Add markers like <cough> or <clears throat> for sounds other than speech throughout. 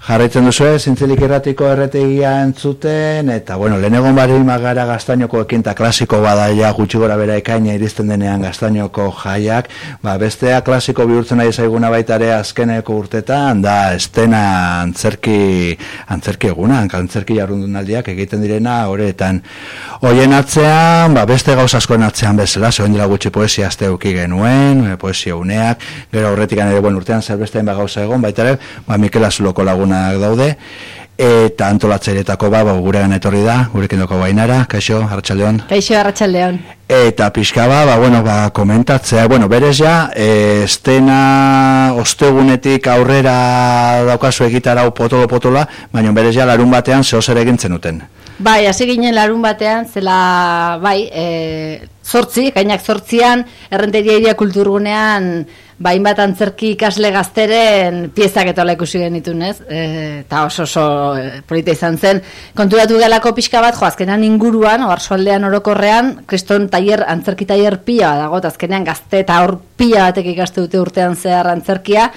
Jarraitzen duzu ez, zintzilik erratiko erretegia entzuten, eta bueno, lehenegon bari magara gaztainoko ekinta klasiko badaia gutxi gora bera ekaina iristen denean gaztainoko jaiak, ba, bestea klasiko bihurtzen nahi zaiguna baita ere azkeneko urtetan, da estena antzerki, antzerki eguna, antzerki jarrundun aldiak egiten direna, horretan. Hoien atzean, ba, beste gauz askoen atzean bezala, zegoen dira gutxi poesia azte genuen, eh, poesia uneak, gero horretik ere, bueno, urtean zer beste gauza egon, baita ba, Mikel Azuloko lagun lagunak daude eta antolatzaileetako ba, ba gurean etorri da, gurekin doko bainara, kaixo, Arratxaldeon. Kaixo, Arratxaldeon. Eta pixka ba, ba, bueno, ba, komentatzea, bueno, berez ja, e, estena ostegunetik aurrera daukazu egitarau potolo-potola, baina berez ja, larun batean zehoz ere egintzen duten. Bai, hasi ginen larun batean, zela, bai, e, zortzi, gainak zortzian, errenteria kulturgunean, bain bat antzerki ikasle gazteren piezak etola ikusi genitun, ez? E, eta oso oso e, polita izan zen. Konturatu galako pixka bat, jo, azkenean inguruan, oarsoaldean orokorrean, kriston taier, antzerki taier pila dago, azkenean gazte eta hor pila batek ikaste dute urtean zehar antzerkia,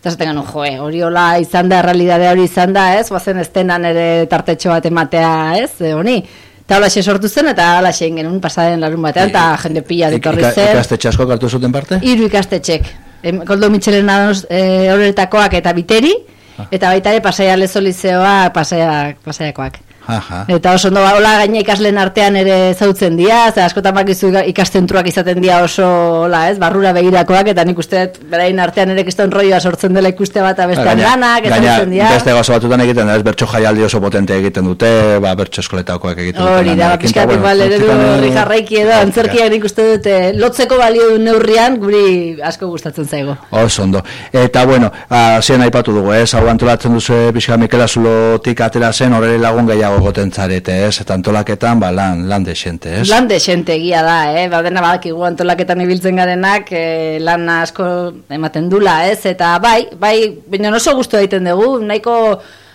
eta zaten gano, jo, hori hola izan da, realidade hori izan da, ez? Bazen estenan ere tartetxo bat ematea, ez? E, honi, Eta hola sortu zen, eta hola xe genuen pasaden larun batean, eta jende pila ditorri zen. Ikastetxe asko kartu zuten parte? Iru ikastetxek. Koldo Michelen adoz e, horretakoak eta biteri, ah. eta baita ere pasaia lezolizeoa pasaiakoak. Aha. Eta oso ondo hola gaina ikasleen artean ere zautzen dira, ze askotan bakizu ikastentruak izaten dira oso hola, ez? Barrura begirakoak eta nik uste berain artean ere kiston roioa sortzen dela ikuste bat bestean lanak eta zautzen dira. Beste gozo batutan egiten da, ez bertso jaialdi oso potente egiten dute, ba bertso eskoletakoak egiten dute. Hori da, pizkat igual ere horri jarraiki edo antzerkia nik uste dute lotzeko balio du neurrian guri asko gustatzen zaigo. Oso ondo. Eta bueno, hasien aipatu dugu, ez? Hau antolatzen duzu Bizka Mikel Azulotik atera zen, horre lagun gehiago egoten zarete, ez? Eta antolaketan, ba, lan, lan desente, ez? Lan desente egia da, eh? Ba, dena badakigu antolaketan ibiltzen garenak, eh, lan asko ematen dula, ez? Eta bai, bai, baina oso gustu egiten dugu, nahiko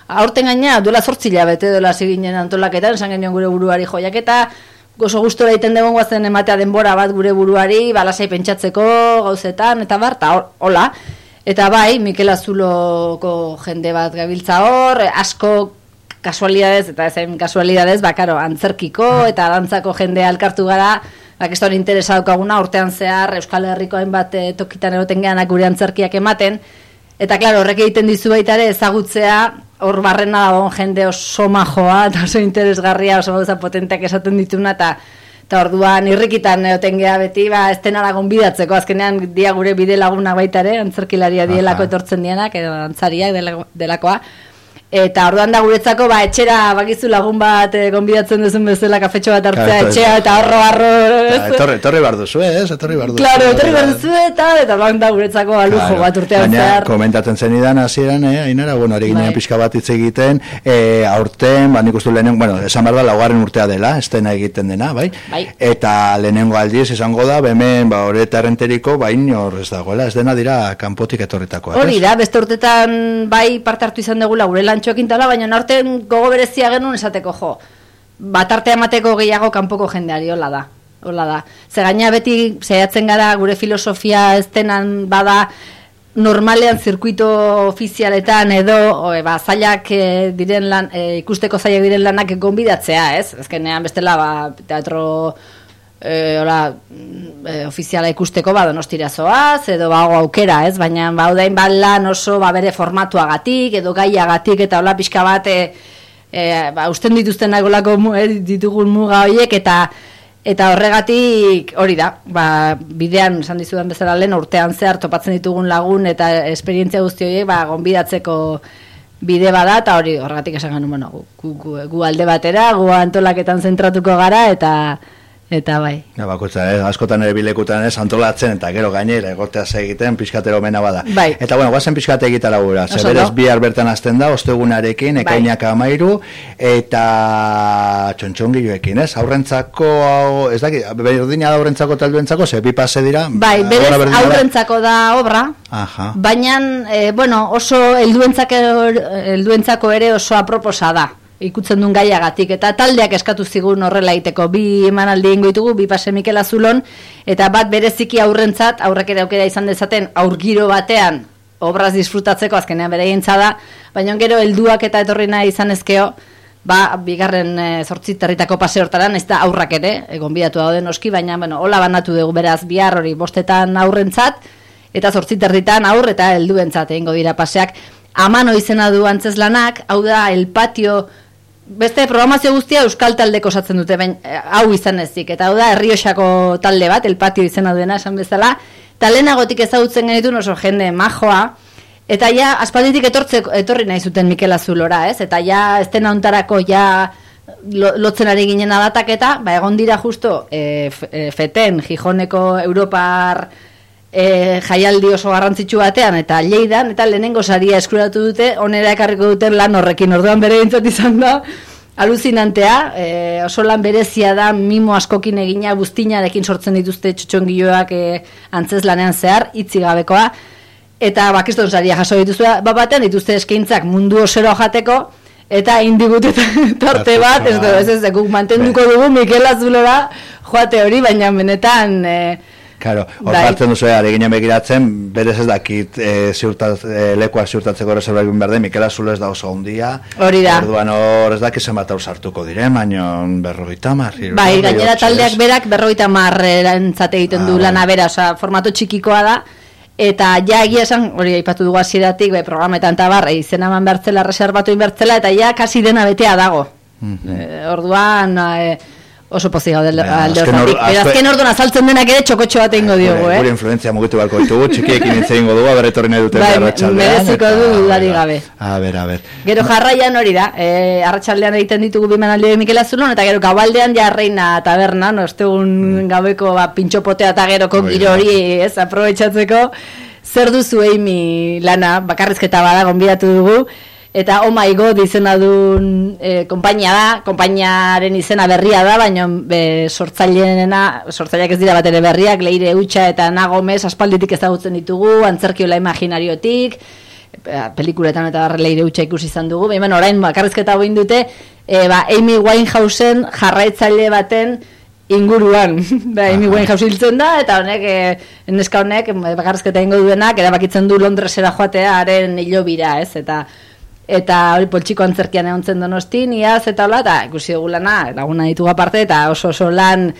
aurten gaina, duela zortzila bete duela ziginen antolaketan, esan genion gure buruari joiak eta oso gustu egiten dugu guazen ematea denbora bat gure buruari, balasai pentsatzeko gauzetan, eta bar, eta hola. Eta bai, Mikel Azuloko jende bat gabiltza hor, asko kasualidades eta ezen kasualidades, ba, karo, antzerkiko mm. eta dantzako jende alkartu gara, ba, kiston interesadukaguna, urtean zehar, Euskal Herriko hainbat e, tokitan eroten gehanak gure antzerkiak ematen, eta, klaro, horrek egiten dizu baita ere ezagutzea, hor barrena dagoen jende oso majoa, eta oso interesgarria, oso gauza potenteak esaten dituna, eta eta orduan irrikitan eoten geha beti, ba, ez tenara gonbidatzeko, azkenean dia gure bide laguna baita ere, antzerkilaria dielako etortzen dienak, edo antzariak delakoa, Eta orduan da guretzako ba etxera bakizu lagun bat e, gonbidatzen duzun bezala kafetxo bat hartzea etxea eta horro harro Etorri, etorri bar duzu, ez? Etorri bar duzu. Claro, etorri bar duzu eta eta ban da guretzako alujo bat urtean zehar. komentatzen zen idan hasieran, eh, Ainara, bueno, ari ginean bai. pixka bat hitz egiten, eh, aurten, ba nik uste lehenen, bueno, esan behar da laugarren urtea dela, estena egiten dena, bai? bai. Eta lehenengo aldiz izango da, hemen ba horeta renteriko, ba inor ez dagoela, ez dena dira kanpotik etorritakoa. Hori da, beste urtetan bai parte hartu izan dugu gure txokin tala, baina norten gogo berezia genuen esateko jo. Bat arte amateko gehiago kanpoko jendeari, hola da. Hola da. Ze gaina beti zehatzen gara gure filosofia ez denan bada normalean zirkuito ofizialetan edo oe, ba, zailak e, diren lan, e, ikusteko zailak diren lanak gonbidatzea, ez? Ezkenean bestela ba, teatro e, ora, e, ofiziala ikusteko ba donostira zoaz edo bago aukera, ez? Baina ba lan oso ba bere formatuagatik edo gaiagatik eta hola pixka bat e, e, ba usten dituzten nagolako e, ditugun muga horiek eta eta horregatik hori da, ba, bidean esan dizudan bezala lehen urtean zehar topatzen ditugun lagun eta esperientzia guzti horiek ba gonbidatzeko bide bada eta hori horregatik esan ganu bueno, gu, gu, gu alde batera, gu antolaketan zentratuko gara eta Eta bai. Ja, bakotza, eh? askotan ere bilekutan ez, antolatzen eta gero gainera egotea egiten pixkatero mena bada. Bai. Eta bueno, guazen pixkate egitara gura. Zeberez bihar bertan azten da, ostegunarekin, bai. ekainak bai. amairu, eta txontxongilloekin, ez? Aurrentzako, ez daki, berdina da aurrentzako talduentzako, ze bi pase dira? Bai, berez aurrentzako da obra, Aha. baina, eh, bueno, oso elduentzako ere oso aproposa da ikutzen duen gaiagatik. Eta taldeak eskatu zigun horrela iteko bi emanaldi ingo ditugu bi pase Mikel Azulon. Eta bat bereziki aurrentzat aurrek ere aukera izan dezaten aurgiro batean obraz disfrutatzeko azkenean bere da, baina gero helduak eta etorri nahi izan ezkeo, ba, bigarren e, zortzi territako pase hortaran, ez da aurrak ere, egon bidatu daude noski, baina, bueno, hola banatu dugu beraz bihar hori bostetan aurrentzat, eta zortzi territan aur eta helduentzat egingo dira paseak. Amano izena du antzez lanak, hau da, el patio, beste programazio guztia euskal taldeko osatzen dute, bain, eh, hau izan ezik, eta hau da, herriosako talde bat, el patio izena duena, esan bezala, talenagotik ezagutzen genitu oso jende majoa, eta ja, aspalditik etortze, etorri nahi zuten Mikel Azulora, ez? Eta ja, estena ontarako ja, lotzen ari ginen adatak eta, ba, egon dira justo, e, feten, Gijoneko Europar, e, jaialdi oso garrantzitsu batean eta leidan eta lehenengo saria eskuratu dute onera ekarriko duten lan horrekin. Orduan bere bintzat izan da aluzinantea e, oso lan berezia da mimo askokin egina buztinarekin sortzen dituzte txotxongiloak e, antzez lanean zehar itzi gabekoa. Eta bakiston saria jaso dituzte ba, batean dituzte eskaintzak mundu osero jateko eta indigut <laughs> tarte bat ez, ez, ez, ez, mantenduko dugu Mikel Azulora joate hori baina benetan e, Claro, hor bai. hartzen duzu ere ginen begiratzen, berez ez dakit e, ziurtat, e, lekoa ziurtatzeko reserva egin berde, Mikela Zulo ez da oso ondia. Hori da. Orduan hor ez dakit zenbat hau sartuko dire, baino berrogeita mar. Bai, gainera taldeak berak berrogeita mar erantzate egiten ah, du bai. lana bera, oza, formato txikikoa da, eta ja egia esan, hori aipatu dugu hasieratik bai, programetan eta barra, izen eman bertzela, reservatu inbertzela, eta ja kasi dena betea dago. Mm -hmm. orduan, e, oso pozik gaude alde horretik. azken orduan azaltzen denak ere txokotxo bat egingo diogu, eh? Gure influenzia mugitu balko ditugu, txikiekin hitz egingo dugu, aberre torri nahi duten bai, arratxaldean. Mereziko du dudari gabe. A ber, a ber. Gero jarraian hori da, eh, arratxaldean egiten ditugu bimen alde de Mikel Azulon, eta gero gabaldean ja reina taberna, no, estegun mm. gabeko ba, pintxopotea eta gero giro hori, ez, aprobetsatzeko, zer duzu eimi lana, bakarrizketa bada, gonbidatu dugu, eta oh my god izena duen e, konpainia da, konpainiaren izena berria da, baina be, sortzaileena, sortzaileak ez dira bat ere berriak, leire utxa eta nagomez aspalditik ezagutzen ditugu, antzerkiola imaginariotik, pelikuletan eta leire utxa ikusi izan dugu, behin orain bakarrizketa hau dute, e, ba, Amy Winehousen jarraitzaile baten inguruan, <laughs> ba, Amy Winehouse hiltzen da, eta honek, e, neska honek, bakarrizketa ingo duenak, erabakitzen du Londresera joatea, haren hilo bira, ez, eta eta hori poltsiko antzerkian egon zen donostin, iaz, eta hola, eta ikusi dugu lana, laguna ditugu aparte, eta oso oso lan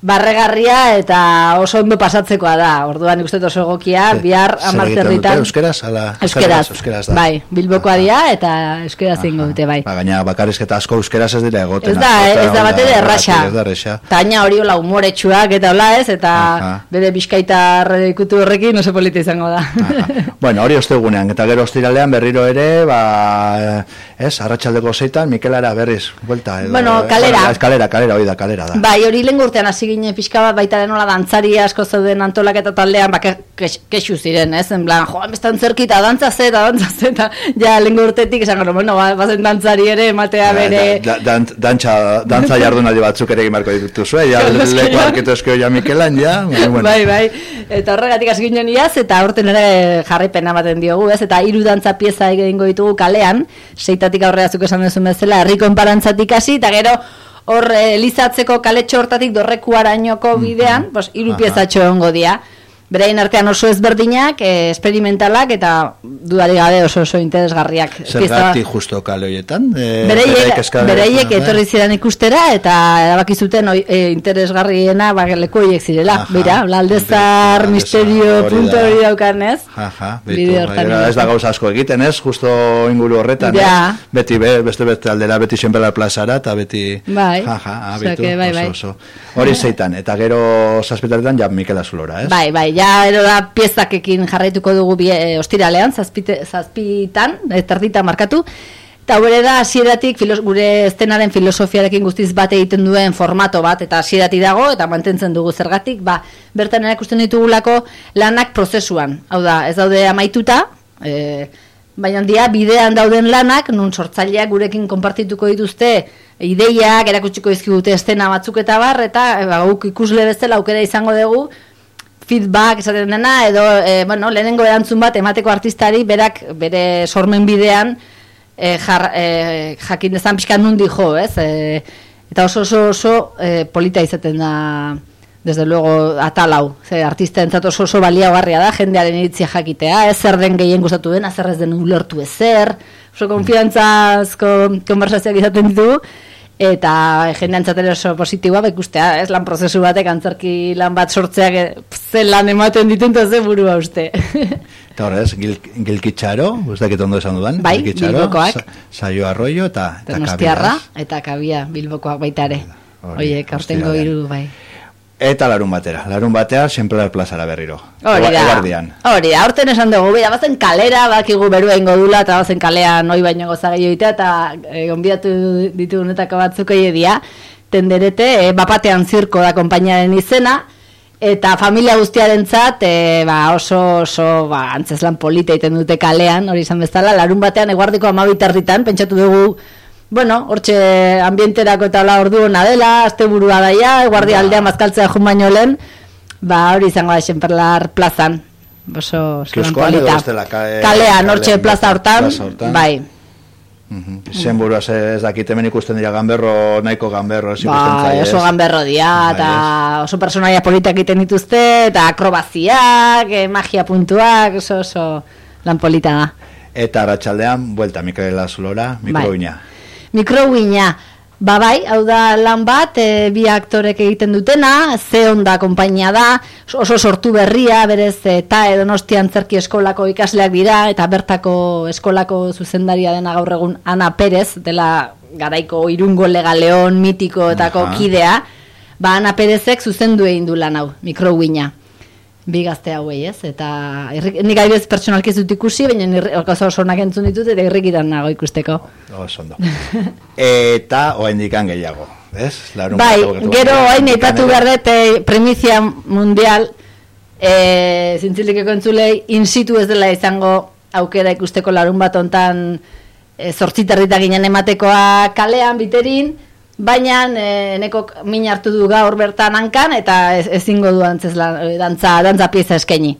barregarria eta oso ondo pasatzekoa da. Orduan ikusten oso egokia, bihar amartzerritan. Euskeraz, ala, euskeraz, euskeraz, da. Bai, bilbokoa dira eta euskeraz zingo dute, bai. Ba, gaina bakarrizketa asko euskeraz ez dira egoten. Ez da, ez da bate de erraxa. Taina hori hola humoretsuak eta hola ez, eta Aha. bere bizkaitar ikutu horrekin oso polita izango da. bueno, hori ostegunean, eta gero ostiralean berriro ere, ba, ez, arratsaldeko zeitan, Mikelara berriz, vuelta. Edo, bueno, kalera. kalera, kalera, hori da, kalera da. Bai, hori lehen urtean hasi ginen pixka bat baita denola dantzari asko zeuden antolaketa taldean ba kexu ziren, ez? En plan, joan bestan zerkita dantza ze eta dantza ze eta <laughs> ja lengo urtetik esan gara, bueno, ba, bazen dantzari ere ematea bere dantza, dantza <laughs> jardunaldi batzuk ere egimarko ditutu zuen, ja leko arketo eskio ja Mikelan, ja bueno. bai, bai, eta horregatik hasi ginen iaz eta horten ere jarraipen ematen diogu, ez? Eta hiru dantza pieza egingo ditugu kalean, seitatik aurrera zuk esan duzu bezala, herriko enparantzatik hasi, eta gero hor elizatzeko kaletxo hortatik dorrekuarainoko mm-hmm. bidean, mm -hmm. iru piezatxo ongo dia. Berain artean oso ezberdinak, eh, esperimentalak eta dudari gabe oso oso interesgarriak. Zergatik justo kale horietan? E, bereiek etorri ziren ikustera eta erabaki zuten e, interesgarriena ba, leku horiek zirela. Aha, Bira, aldezar misterio punto hori daukan ez? Aha, ez da gauza asko egiten ez, justo inguru horretan. Ja. Beti be, beste beste aldera, beti siempre la plazara eta beti... Bai, Aha, abitu, bai, bai. Oso, oso. Hori zeitan, eta gero saspitaretan ja Mikel Azulora, ez? Bai, bai, ja ero da piezakekin jarraituko dugu bie, e, ostiralean, zazpite, zazpitan, eterdita markatu, eta bere da hasieratik gure estenaren filosofiarekin guztiz bat egiten duen formato bat, eta hasieratik dago, eta mantentzen dugu zergatik, ba, bertan erakusten ditugulako lanak prozesuan, hau da, ez daude amaituta, e, baina dia bidean dauden lanak, nun sortzaileak gurekin konpartituko dituzte, ideiak, erakutsiko izkigute estena batzuk eta bar, eta e, ba, ikusle bezala aukera izango dugu, feedback esaten dena edo e, bueno, lehenengo erantzun bat emateko artistari berak bere sormen bidean e, jar, e, jakin dezan pixka nundi jo, ez? E, eta oso oso oso e, polita izaten da desde luego atalau, ze artista entzat oso oso baliagarria da, jendearen iritzia jakitea, ez? Zer den gehien gustatu den, zer ez den ulertu ezer, oso konfiantzazko konversazioak izaten ditu, eta jendean txatera oso positiboa, ba ikustea, ez lan prozesu batek antzerki lan bat sortzeak eh, ze lan ematen dituen eta ze burua uste. <laughs> Eta horrez, gil, gilkitxaro, ustakit ondo esan dudan, Bai, gilkitxaro, Bilbokoak. sa- saio arroio eta, eta kabia, eta kabia bilbokoak baita ere. Aurtengo ostiralean. hiru bai. Eta larun batera, larun batea, Semplar plazara berriro. Hori da, hori da, aurten esan dugu, bera, bazen kalera, bakigu berua ingo dula, eta bazen kalea noi baino gozagai joitea, eta e, onbiatu ditugunetako batzuk edia, tenderete, e, bapatean zirko da konpainiaren izena, eta familia guztiarentzat e, ba, oso, oso ba, antzeslan polita egiten dute kalean, hori izan bezala, larun batean eguardiko amabitarritan, pentsatu dugu, Bueno, hortxe ambienterako eta hola ordu hona dela, azte burua daia, guardia Ba. aldea mazkaltzea jun baino lehen, ba hori izango da Xenperlar plazan. Oso, oso Kioskoan edo polita. bestela, ka- Kalean, hortxe plaza hortan, bai. Mhm. Zen burua ze- ez dakit hemen ikusten dira ganberro, nahiko ganberro, ez ikusten ez? oso ganberro dia, Bai, eta oso personaia politak egiten dituzte, eta akrobaziak, eh, magia puntuak, oso, oso lan polita da. Eta arratsaldean buelta Mikaela Zulora, Bai. Mikrowina, ba bai, hau da lan bat, e, bi aktorek egiten dutena, ze onda konpainia da, oso sortu berria, berez eta edonostian zerki eskolako ikasleak dira, eta bertako eskolako zuzendaria dena gaur egun Ana Perez, dela garaiko irungo legaleon mitikoetako Aha. kidea, ba Ana Perezek zuzendu egin du lan hau, mikrowina bi gazte hauei, ez? Eta irrik, nik adibidez pertsonalki ez dut ikusi, baina irri- oso oso onak entzun ditut eta irrikitan nago ikusteko. Oso ondo. Eta oraindikan gehiago, ez? Larun bai, gero aipatu ere. behar dut eh, primizia mundial e, zintzilikeko entzulei in situ ez dela izango aukera ikusteko larun bat ontan e, zortziterrita ginen ematekoa kalean biterin, baina e, nekok min hartu du gaur bertan hankan eta ez, ezingo du antzez lan, e, dantza, dantza pieza eskaini.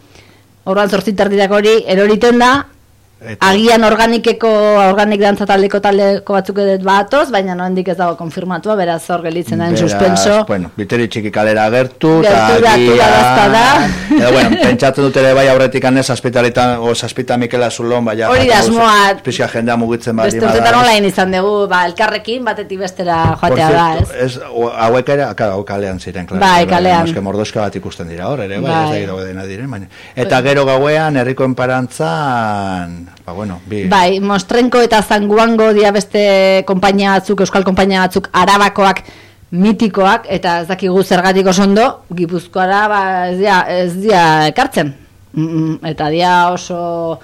Orduan zortziterritak hori eroriten da, Eta- Agian organikeko, organik dantza taldeko taldeko batzuk edet batoz, baina noendik ez dago konfirmatua, beraz hor gelitzen da en Beraz, suspenso. Bueno, biteri txiki kalera gertu, Gertu da, agian- da. Edo, bueno, pentsatzen dute ere bai aurretik anez, aspitalitan, o saspita Mikela Zulon, bai, Hori da asmoa. Pizia jendea mugitzen badi. Beste urtetan online izan dugu, ba, elkarrekin, batetik bestera joatea da, ez? ez? hauek ere, hau kalean ziren, claro. Bai, kalean. Eske mordoska bat ikusten dira hor, ere, bai, Bai. ez da gero dena diren, baina. Eta gero gauean, herriko enparantzan, ba, bueno, bi, Bai, Mostrenko eta Zanguango dia beste konpainia batzuk, euskal konpainia batzuk, arabakoak, mitikoak, eta ez dakigu zergatik oso ondo, gipuzkoara ba, ez dia, ez dia ekartzen. Eta dia oso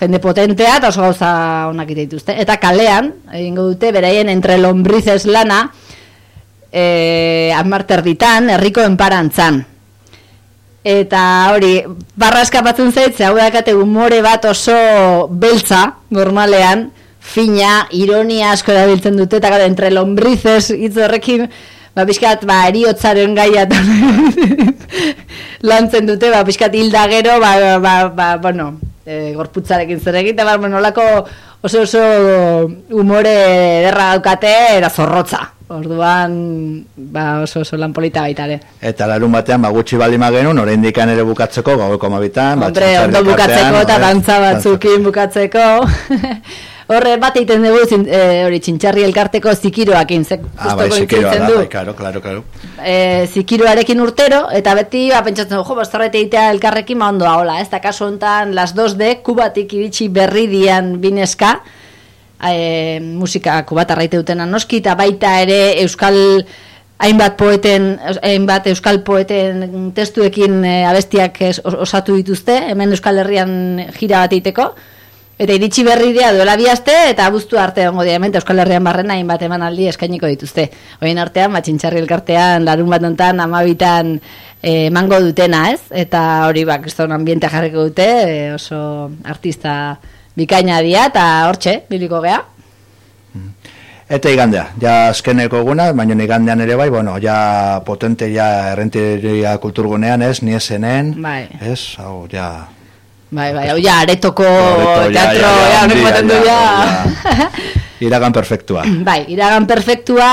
jende potentea eta oso gauza onak dituzte. Eta kalean, egingo dute, beraien entre lombrices lana, eh, amarter ditan, herriko enparantzan. Eta hori, barra eskapatzen zaitze, hau dakate humore bat oso beltza, normalean, fina, ironia asko erabiltzen dute, eta gara, entre lombrices hitz horrekin, ba, pixkat, ba, eriotzaren gaia <laughs> lantzen dute, ba, pixkat hilda gero, ba, ba, ba, bueno, e, gorputzarekin zer egite, ba, bueno, olako oso oso humore derra daukate, eta zorrotza. Orduan, ba, oso oso lan polita baita ere. Eta larun batean, ba, gutxi baldima genuen, oraindik ere bukatzeko, gaueko mabitan, ba, Hombre, ondo bukatzeko eta dantza batzukin bukatzeko. <laughs> Horre bat egiten dugu zin, eh, hori txintxarri elkarteko zikiroakin, ze Ah, bai, zikiroa da, bai, claro, claro, claro. Eh, zikiroarekin urtero, eta beti ba, pentsatzen jo, bastarbait egitea elkarrekin ma ondo hola, ez da kasu honetan las 2D kubatik iritsi berri dian bineska, eh, musika kubatarra ite dutena noski, eta baita ere euskal hainbat poeten, hainbat euskal poeten testuekin eh, abestiak es- os- osatu dituzte, hemen Euskal Herrian gira bat egiteko, Eta iritsi berri dira duela bi aste eta abuztu arte ongo dira hemen Euskal Herrian barrena hainbat emanaldi eskainiko dituzte. Hoien artean, matxintxarri elkartean, larun bat ontan, amabitan eh, emango dutena, ez? Eta hori bak, kriston ambiente jarriko dute, oso artista bikaina dia, eta hortxe, biliko gea. Eta igandea, ja azkeneko eguna, baina igandean ere bai, bueno, ja potente ja errenteria kulturgunean, ez, ni esenen, Bai. ez, hau, ja, Bai, bai, hau ja, aretoko Areto, ja, teatro, ja, ja, ja, du ja, ja. <laughs> iragan perfektua. <clears throat> bai, iragan perfektua,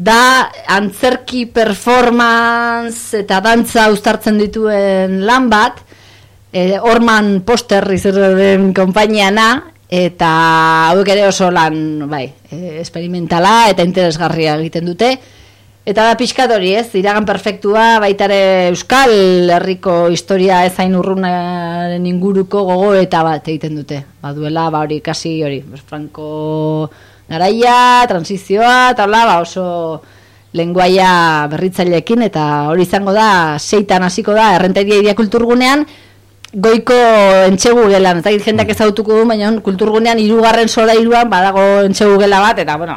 da antzerki performance eta dantza uztartzen dituen lan bat, e, Orman Poster izurren kompainiana, eta hauek ere oso lan bai, e, experimentala eta interesgarria egiten dute. Eta da pixkat hori ez, iragan perfektua, baitare Euskal Herriko historia ezain urrunaren inguruko gogo eta bat egiten dute. Baduela, ba hori, kasi hori, Franco garaia, transizioa, eta ba, oso lenguaia berritzaileekin, eta hori izango da, seitan hasiko da, errenteria idia kulturgunean, goiko entxegu gelan, eta jendeak ezagutuko du, baina kulturgunean irugarren sola iruan badago entxegu gela bat, eta bueno,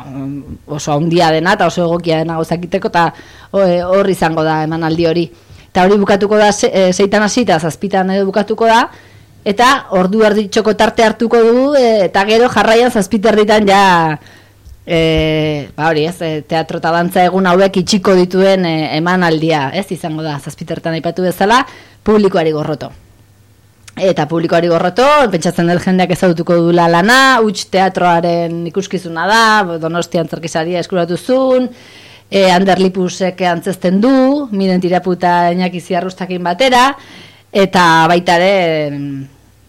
oso handia dena, eta oso egokia dena gozakiteko, eta hor izango da emanaldi hori. Eta hori bukatuko da, e, zeitan hasi, eta zazpitan edo bukatuko da, eta ordu erditxoko tarte hartuko du e, eta gero jarraian zazpiterritan ja e, ba hori ez, e, teatro eta dantza egun hauek itxiko dituen e, eman aldia, ez izango da zazpitertan aipatu bezala, publikoari gorroto eta publikoari gorroto, pentsatzen del jendeak ezagutuko dula lana, huts teatroaren ikuskizuna da, donostian zerkizaria eskuratu zuen, e, Ander antzesten du, miren tiraputa inakiziarrustakin batera, eta baita ere,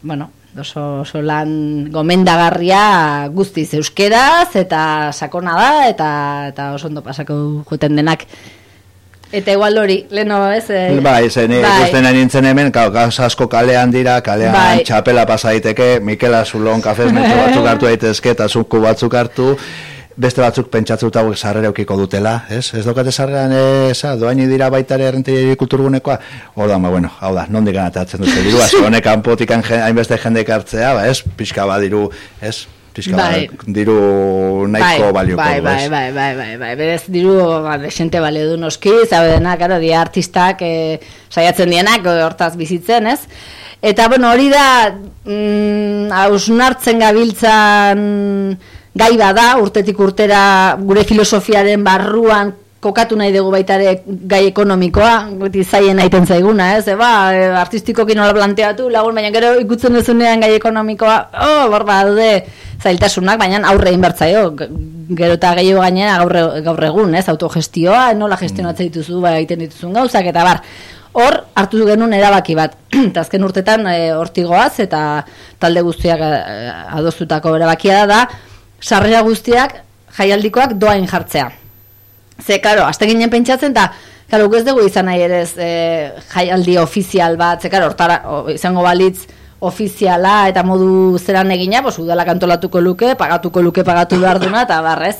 bueno, oso, oso lan gomendagarria guztiz euskeraz eta sakona da eta eta oso ondo pasako joten denak Eta igual hori, leno ez? Eh, bai, zen, bai. nintzen hemen, kau, asko kalean dira, kalean bai. txapela pasa daiteke, Mikela Zulon kafez batzuk hartu daitezke, eta zuku batzuk hartu, beste batzuk pentsatzuta hauek sarrera eukiko dutela, ez? Ez dokate sarreran, eza, doaini dira baitare errentei kulturgunekoa, hor da, ma, bueno, hau da, nondik anatatzen dute, diru, asko <laughs> honek anpotik hainbeste jende hartzea, ba, ez? Pixka badiru, ez? Pixka bai. diru nahiko bai, balioko bai, bai, bai, bai, bai, bai, berez diru, ba, desente bale du noski, zabe dena, karo, di artistak e, saiatzen dienak, hortaz bizitzen, ez? Eta, bueno, hori da, mm, hausnartzen gabiltzan, gai bada, urtetik urtera gure filosofiaren barruan kokatu nahi dugu baita ere gai ekonomikoa, beti zaien aiten zaiguna, ez? Eba, e, artistikoki nola planteatu, lagun, baina gero ikutzen duzunean gai ekonomikoa, oh, borba, dude, zailtasunak, baina aurre inbertzaio, gero eta gehiago gainera gaur, gaur egun, ez? Autogestioa, nola gestionatzen dituzu, ba, egiten dituzun gauzak, eta bar, hor, hartu genuen erabaki bat, <clears throat> eta azken urtetan e, hortigoaz, eta talde guztiak e, adostutako erabakia da, da, sarrera guztiak jaialdikoak doain jartzea. Ze, karo, azte ginen pentsatzen, eta, karo, ez dugu izan nahi ere e, jaialdi ofizial bat, ze, karo, ortara, izango balitz ofiziala eta modu zeran egina, bos, udala kantolatuko luke, pagatuko luke pagatu behar duna, eta barrez.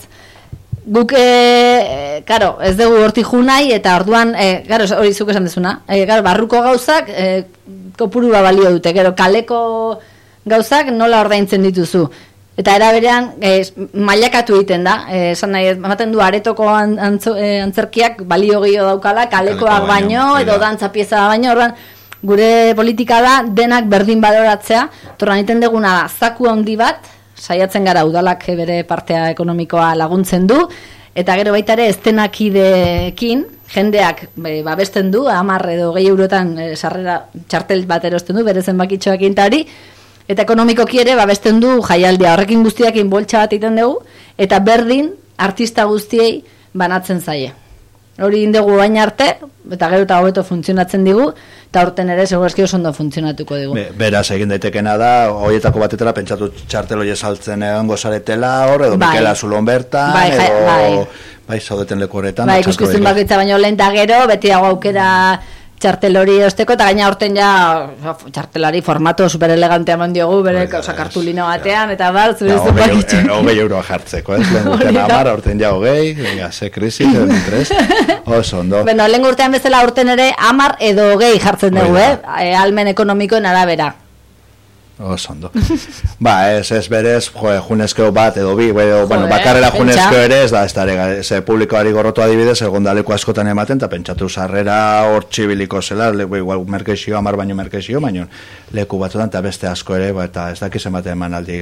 Guk, e, karo, ez dugu horti nahi, eta orduan, e, karo, hori zuk esan dezuna, e, karo, barruko gauzak, e, kopuru balio dute, karo, kaleko gauzak nola ordaintzen dituzu. Eta era berean eh, mailakatu egiten da, eh, esan nahi, ematen du aretoko eh, antzerkiak balio gehiago daukala, kalekoak baino, edo dantza pieza baino, orban, gure politika da denak berdin baloratzea, torran egiten deguna da, zaku handi bat, saiatzen gara udalak bere partea ekonomikoa laguntzen du, eta gero baita ere estenakideekin, jendeak be, babesten du, amar edo gehi eurotan sarrera txartel bat erosten du, bere zenbakitxoak intari, Eta ekonomikoki ere babesten du jaialdia horrekin guztiakin boltsa bat egiten dugu eta berdin artista guztiei banatzen zaie. Hori indegu baina arte, eta gero eta hobeto funtzionatzen digu, eta horten ere segurazki oso ondo funtzionatuko digu. Be, beraz, egin daitekena da, horietako batetela, pentsatu txartelo jesaltzen egon gozaretela, hor, edo bai. Mikela Zulon bertan, bai, edo... Bai, bai, zaudeten leku horretan. Bai, ikuskizun bakitza baino lehen gero, beti hau aukera txartelori osteko, eta gaina horten ja txartelari formato super elegante eman diogu, bere bai, osa kartulino batean, eta bar, zure zupa bakitxu. Hogei euroa jartzeko, ez? <laughs> Lehen urtean amar, horten ja hogei, venga, ze krisi, lehen tres, <laughs> oso ondo. Bueno, lehen urtean bezala urten ere amar edo hogei jartzen dugu, eh? E, almen ekonomikoen arabera. Osondo. <laughs> ba, ez, ez berez, jo, junezkeo bat edo bi, edo, bueno, bakarrela junezkeo ere ez da, ez da, ze publikoari gorrotu adibidez, egon daleko askotan ematen, eta pentsatu sarrera hor txibiliko zela, leku igual merkexio, amar baino merkexio, baino leku batzutan, eta beste asko ere, ba, eta ez dakiz ematen eman aldi,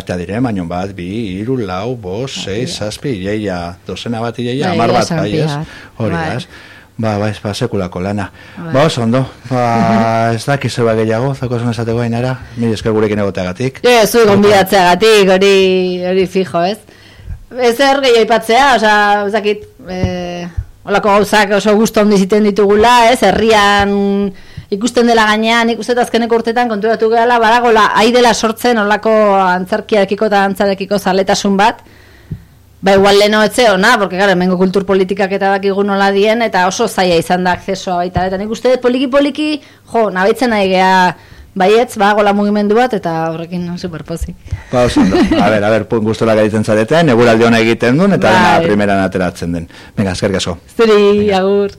atea dire, baino bat, bi, iru, lau, bos, sei, zazpi, ieia, dozena bat ieia, bai, amar bat, bai, ez, hori, bai. ez. Ba, ba, ez, ba, sekulako lana. Bai. Ba, oso ondo. Ba, <laughs> ez da, kizu ba gehiago, zako zuen esateko gainera, mi esker gurekin egoteagatik. Jo, zu gonbidatzeagatik, hori, hori fijo, ez? Ez er gehiago ipatzea, oza, ez dakit, e, olako gauzak oso gustu handi ziten ditugula, ez, herrian ikusten dela gainean, ikusten azkeneko urtetan konturatu gehala, badagola, dela sortzen olako antzarkiakiko eta antzarekiko zaletasun bat, Ba, igual leno etze ona, porque claro, mengo kulturpolitikak eta dakigu nola dien, eta oso zaila izan da akcesoa baita. Eta nik uste poliki-poliki, jo, nabaitzen nahi geha baietz, ba, gola mugimendu bat, eta horrekin no, superpozik. Ba, oso, a ber, a ber, pun guztora gaitzen zareten, eguraldi hona egiten duen, eta bai. dena primeran ateratzen den. Venga, eskerrik asko. Zuri, agur.